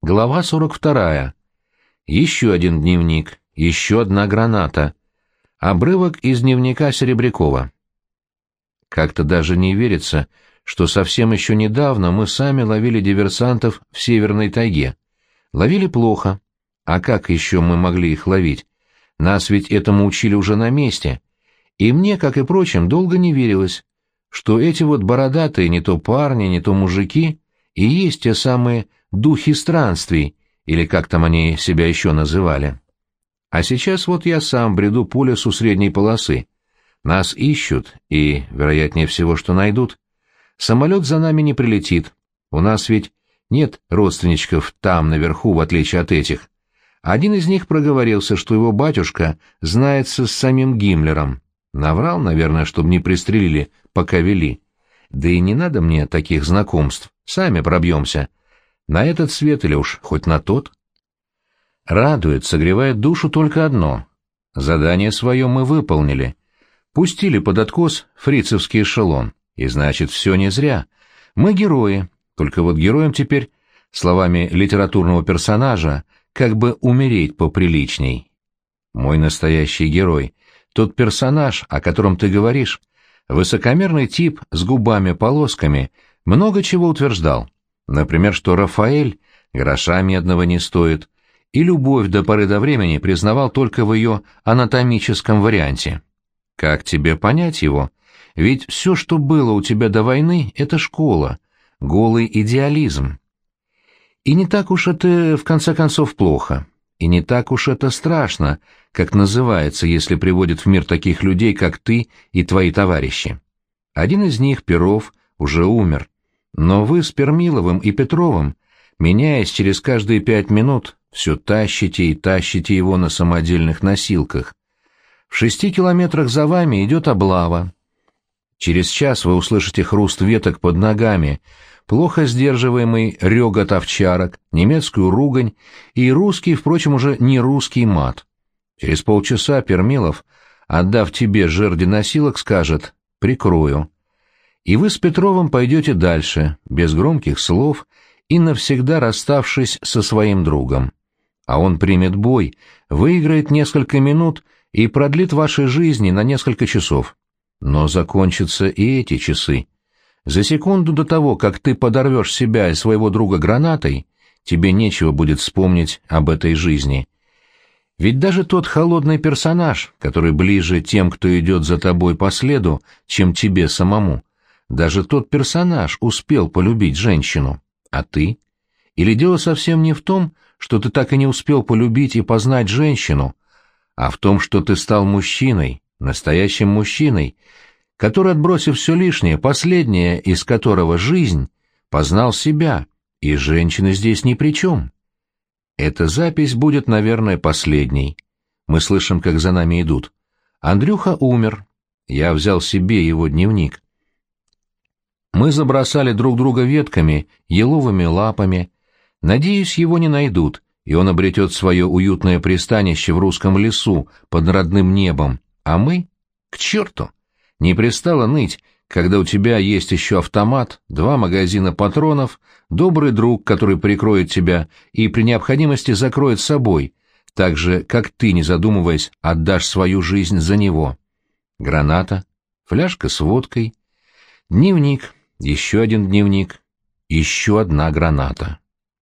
Глава 42. Еще один дневник, еще одна граната. Обрывок из дневника Серебрякова. Как-то даже не верится, что совсем еще недавно мы сами ловили диверсантов в Северной тайге. Ловили плохо. А как еще мы могли их ловить? Нас ведь этому учили уже на месте. И мне, как и прочим, долго не верилось, что эти вот бородатые не то парни, не то мужики и есть те самые духи странствий, или как там они себя еще называли. А сейчас вот я сам бреду по лесу средней полосы. Нас ищут, и, вероятнее всего, что найдут. Самолет за нами не прилетит. У нас ведь нет родственничков там, наверху, в отличие от этих. Один из них проговорился, что его батюшка знается с самим Гиммлером. Наврал, наверное, чтобы не пристрелили, пока вели. Да и не надо мне таких знакомств, сами пробьемся. На этот свет или уж хоть на тот. Радует, согревает душу только одно. Задание свое мы выполнили. Пустили под откос фрицевский эшелон. И значит, все не зря. Мы герои, только вот героям теперь, словами литературного персонажа, как бы умереть поприличней. Мой настоящий герой, тот персонаж, о котором ты говоришь, высокомерный тип с губами-полосками, много чего утверждал. Например, что Рафаэль гроша медного не стоит, и любовь до поры до времени признавал только в ее анатомическом варианте. Как тебе понять его? Ведь все, что было у тебя до войны, — это школа, голый идеализм. И не так уж это, в конце концов, плохо. И не так уж это страшно, как называется, если приводит в мир таких людей, как ты и твои товарищи. Один из них, Перов, уже умер. Но вы с Пермиловым и Петровым, меняясь через каждые пять минут, все тащите и тащите его на самодельных носилках. В шести километрах за вами идет облава, Через час вы услышите хруст веток под ногами, плохо сдерживаемый регот овчарок, немецкую ругань и русский, впрочем, уже не русский мат. Через полчаса Пермилов, отдав тебе жерди носилок, скажет «прикрою». И вы с Петровым пойдете дальше, без громких слов и навсегда расставшись со своим другом. А он примет бой, выиграет несколько минут и продлит ваши жизни на несколько часов. Но закончатся и эти часы. За секунду до того, как ты подорвешь себя и своего друга гранатой, тебе нечего будет вспомнить об этой жизни. Ведь даже тот холодный персонаж, который ближе тем, кто идет за тобой по следу, чем тебе самому, даже тот персонаж успел полюбить женщину. А ты? Или дело совсем не в том, что ты так и не успел полюбить и познать женщину, а в том, что ты стал мужчиной, настоящим мужчиной, который, отбросив все лишнее, последнее из которого жизнь, познал себя, и женщины здесь ни при чем. Эта запись будет, наверное, последней. Мы слышим, как за нами идут. Андрюха умер. Я взял себе его дневник. Мы забросали друг друга ветками, еловыми лапами. Надеюсь, его не найдут, и он обретет свое уютное пристанище в русском лесу под родным небом, а мы? К черту! Не пристало ныть, когда у тебя есть еще автомат, два магазина патронов, добрый друг, который прикроет тебя и при необходимости закроет собой, так же, как ты, не задумываясь, отдашь свою жизнь за него. Граната, фляжка с водкой, дневник, еще один дневник, еще одна граната.